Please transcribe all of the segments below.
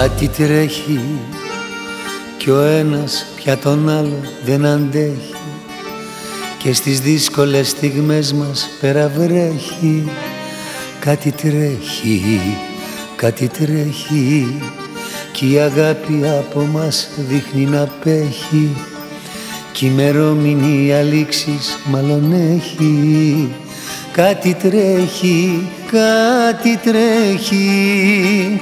Κάτι τρέχει κι ο ένας πια τον άλλο δεν αντέχει και στις δύσκολες στιγμές μας περαβρέχει Κάτι τρέχει, κάτι τρέχει κι η αγάπη από μας δείχνει να πέχει κι ημερομηνή αλήξεις μάλλον έχει. Κάτι τρέχει, κάτι τρέχει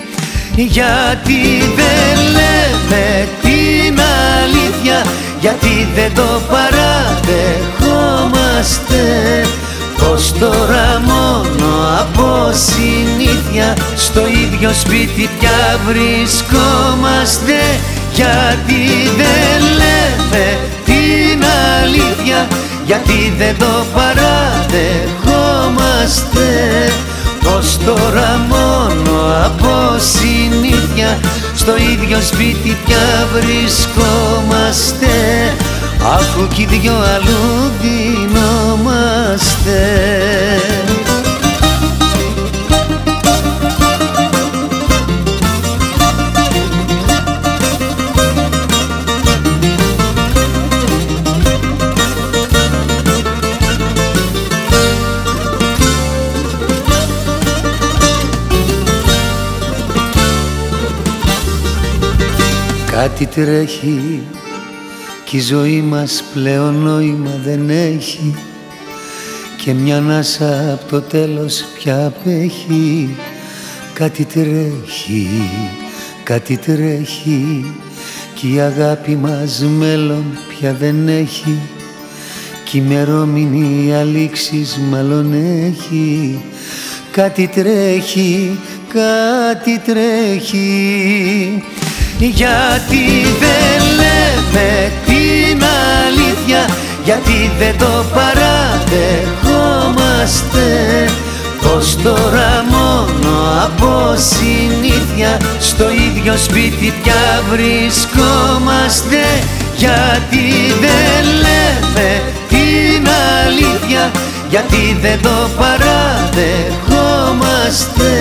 γιατί δεν λέμε την αλήθεια Γιατί δεν το παραδεχόμαστε. Πως τώρα μόνο από συνήθεια Στο ίδιο σπίτι πια βρισκόμαστε. Γιατί δεν λέμε την αλήθεια Γιατί δεν το παραδεχόμαστε. Πως τώρα μόνο από συνήθεια Στο ίδιο σπίτι πια βρισκόμαστε Αφού κι οι δυο αλλού δινόμαστε Κάτι τρέχει κι η ζωή μας πλέον νόημα δεν έχει. Και μια ανάσα από το τέλος πια απέχει. Κάτι τρέχει, κάτι τρέχει κι η αγάπη μας μέλλον πια δεν έχει. Κι ημερόμενη αλήξεις μάλλον έχει. Κάτι τρέχει, κάτι τρέχει γιατί δεν λέμε την αλήθεια Γιατί δεν το παραδεχόμαστε. Πως τώρα μόνο από συνήθεια Στο ίδιο σπίτι πια βρισκόμαστε. Γιατί δεν λέμε την αλήθεια Γιατί δεν το παραδεχόμαστε.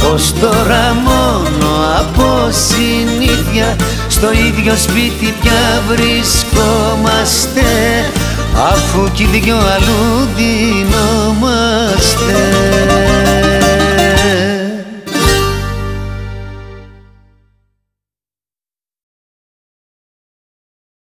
Πως τώρα μόνο από συνήθεια Στο ίδιο σπίτι πια βρισκόμαστε Αφού κι οι δυο αλλού δινόμαστε